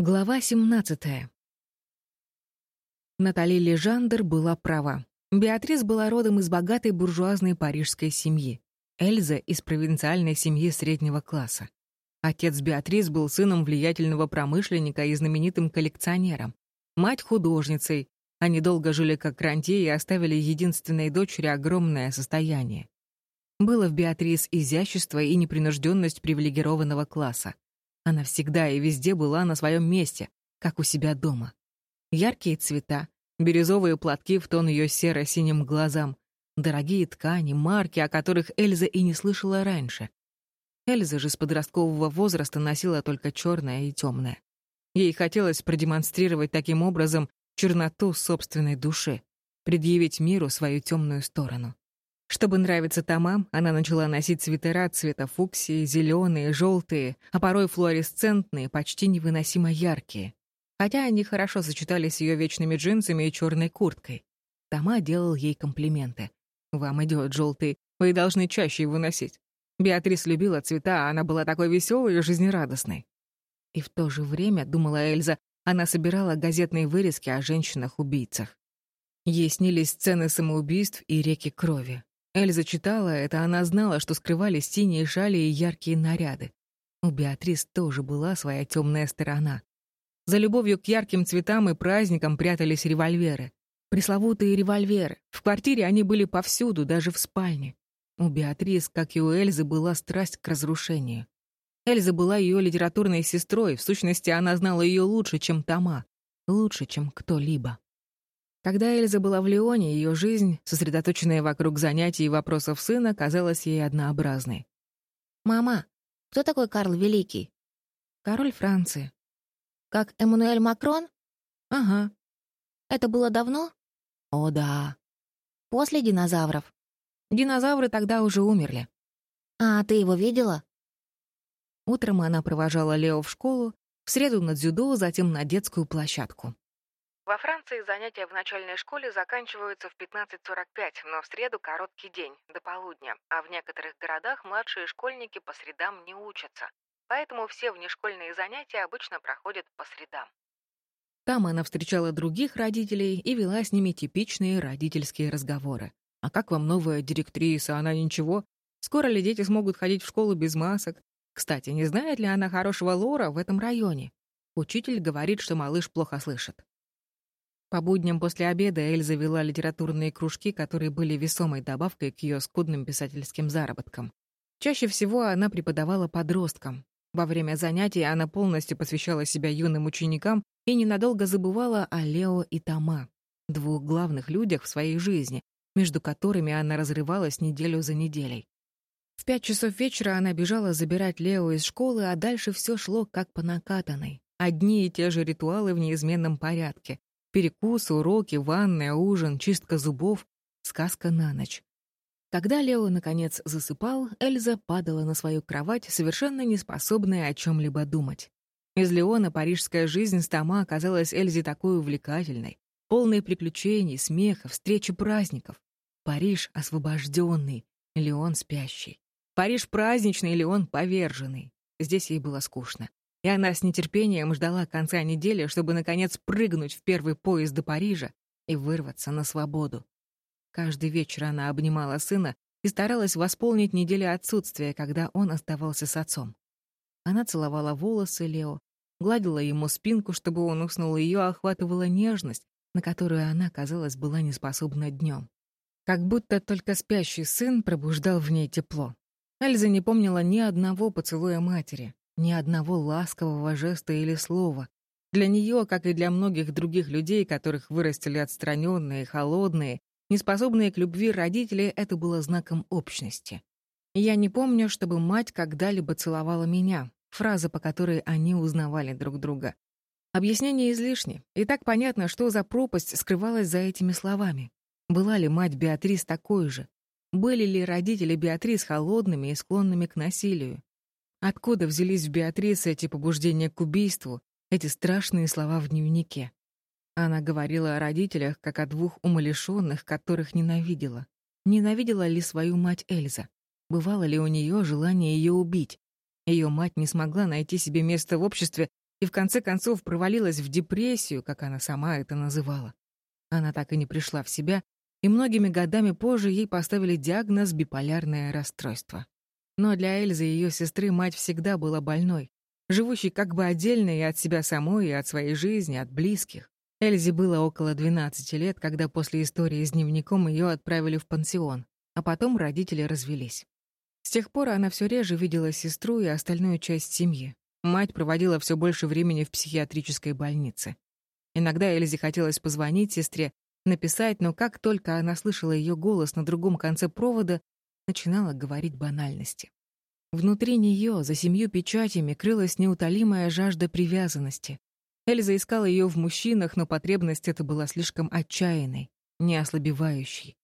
Глава 17. Натали Лежандер была права. Беатрис была родом из богатой буржуазной парижской семьи. Эльза — из провинциальной семьи среднего класса. Отец Беатрис был сыном влиятельного промышленника и знаменитым коллекционером. Мать — художницей. Они долго жили как рантье и оставили единственной дочери огромное состояние. Было в Беатрис изящество и непринужденность привилегированного класса. Она всегда и везде была на своем месте, как у себя дома. Яркие цвета, бирюзовые платки в тон ее серо-синим глазам, дорогие ткани, марки, о которых Эльза и не слышала раньше. Эльза же с подросткового возраста носила только черное и темное. Ей хотелось продемонстрировать таким образом черноту собственной души, предъявить миру свою темную сторону. Чтобы нравиться томам, она начала носить свитера цвета фуксии, зеленые, желтые, а порой флуоресцентные, почти невыносимо яркие. Хотя они хорошо сочетались с ее вечными джинсами и черной курткой. Тома делал ей комплименты. «Вам идет желтый, вы должны чаще его носить». Беатрис любила цвета, а она была такой веселой и жизнерадостной. И в то же время, думала Эльза, она собирала газетные вырезки о женщинах-убийцах. Ей снились сцены самоубийств и реки крови. Эльза читала это, она знала, что скрывались синие шали и яркие наряды. У Беатрис тоже была своя темная сторона. За любовью к ярким цветам и праздникам прятались револьверы. Пресловутые револьверы. В квартире они были повсюду, даже в спальне. У Беатрис, как и у Эльзы, была страсть к разрушению. Эльза была ее литературной сестрой, в сущности, она знала ее лучше, чем Тома, лучше, чем кто-либо. Когда Эльза была в Лионе, ее жизнь, сосредоточенная вокруг занятий и вопросов сына, казалась ей однообразной. «Мама, кто такой Карл Великий?» «Король Франции». «Как Эммануэль Макрон?» «Ага». «Это было давно?» «О, да». «После динозавров?» «Динозавры тогда уже умерли». «А ты его видела?» Утром она провожала Лео в школу, в среду на дзюдо, затем на детскую площадку. Во Франции занятия в начальной школе заканчиваются в 15.45, но в среду короткий день, до полудня, а в некоторых городах младшие школьники по средам не учатся. Поэтому все внешкольные занятия обычно проходят по средам. Там она встречала других родителей и вела с ними типичные родительские разговоры. А как вам новая директриса? Она ничего? Скоро ли дети смогут ходить в школу без масок? Кстати, не знает ли она хорошего лора в этом районе? Учитель говорит, что малыш плохо слышит. По будням после обеда Эльза вела литературные кружки, которые были весомой добавкой к ее скудным писательским заработкам. Чаще всего она преподавала подросткам. Во время занятий она полностью посвящала себя юным ученикам и ненадолго забывала о Лео и Тома, двух главных людях в своей жизни, между которыми она разрывалась неделю за неделей. В пять часов вечера она бежала забирать Лео из школы, а дальше все шло как по накатанной. Одни и те же ритуалы в неизменном порядке. Перекус, уроки, ванная, ужин, чистка зубов, сказка на ночь. Когда Лео, наконец, засыпал, Эльза падала на свою кровать, совершенно неспособная о чем-либо думать. Из Леона парижская жизнь с Тома оказалась Эльзе такой увлекательной, полной приключений, смеха, встречи праздников. Париж освобожденный, Леон спящий. Париж праздничный, Леон поверженный. Здесь ей было скучно и она с нетерпением ждала конца недели, чтобы, наконец, прыгнуть в первый поезд до Парижа и вырваться на свободу. Каждый вечер она обнимала сына и старалась восполнить неделю отсутствия, когда он оставался с отцом. Она целовала волосы Лео, гладила ему спинку, чтобы он уснул, и ее охватывала нежность, на которую она, казалось, была неспособна днем. Как будто только спящий сын пробуждал в ней тепло. Эльза не помнила ни одного поцелуя матери, ни одного ласкового жеста или слова. Для нее, как и для многих других людей, которых вырастили отстраненные, холодные, неспособные к любви родители, это было знаком общности. Я не помню, чтобы мать когда-либо целовала меня, фраза, по которой они узнавали друг друга. Объяснение излишне, и так понятно, что за пропасть скрывалась за этими словами. Была ли мать Беатрис такой же? Были ли родители Беатрис холодными и склонными к насилию? Откуда взялись в Беатрисе эти побуждения к убийству, эти страшные слова в дневнике? Она говорила о родителях, как о двух умалишенных, которых ненавидела. Ненавидела ли свою мать Эльза? Бывало ли у нее желание ее убить? Ее мать не смогла найти себе место в обществе, и в конце концов провалилась в депрессию, как она сама это называла. Она так и не пришла в себя, и многими годами позже ей поставили диагноз биполярное расстройство. Но для Эльзы и ее сестры мать всегда была больной, живущей как бы отдельно и от себя самой, и от своей жизни, от близких. Эльзе было около 12 лет, когда после истории с дневником ее отправили в пансион, а потом родители развелись. С тех пор она все реже видела сестру и остальную часть семьи. Мать проводила все больше времени в психиатрической больнице. Иногда Эльзе хотелось позвонить сестре, написать, но как только она слышала ее голос на другом конце провода, начинала говорить банальности. Внутри нее, за семью печатями, крылась неутолимая жажда привязанности. Эльза искала ее в мужчинах, но потребность эта была слишком отчаянной, не ослабевающей.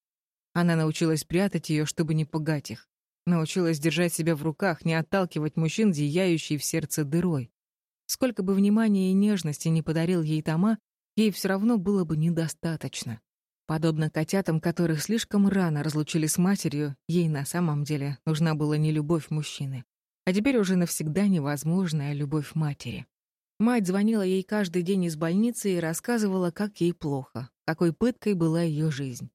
Она научилась прятать ее, чтобы не пугать их. Научилась держать себя в руках, не отталкивать мужчин, зияющий в сердце дырой. Сколько бы внимания и нежности не подарил ей Тома, ей все равно было бы недостаточно. Подобно котятам, которых слишком рано разлучили с матерью, ей на самом деле нужна была не любовь мужчины, а теперь уже навсегда невозможная любовь матери. Мать звонила ей каждый день из больницы и рассказывала, как ей плохо, какой пыткой была ее жизнь.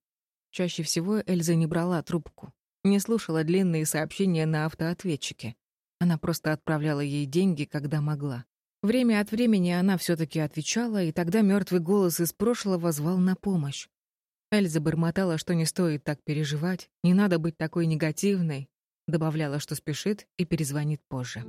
Чаще всего Эльза не брала трубку. Не слушала длинные сообщения на автоответчике. Она просто отправляла ей деньги, когда могла. Время от времени она все-таки отвечала, и тогда мертвый голос из прошлого звал на помощь. Эльза бормотала, что не стоит так переживать, не надо быть такой негативной, добавляла, что спешит и перезвонит позже.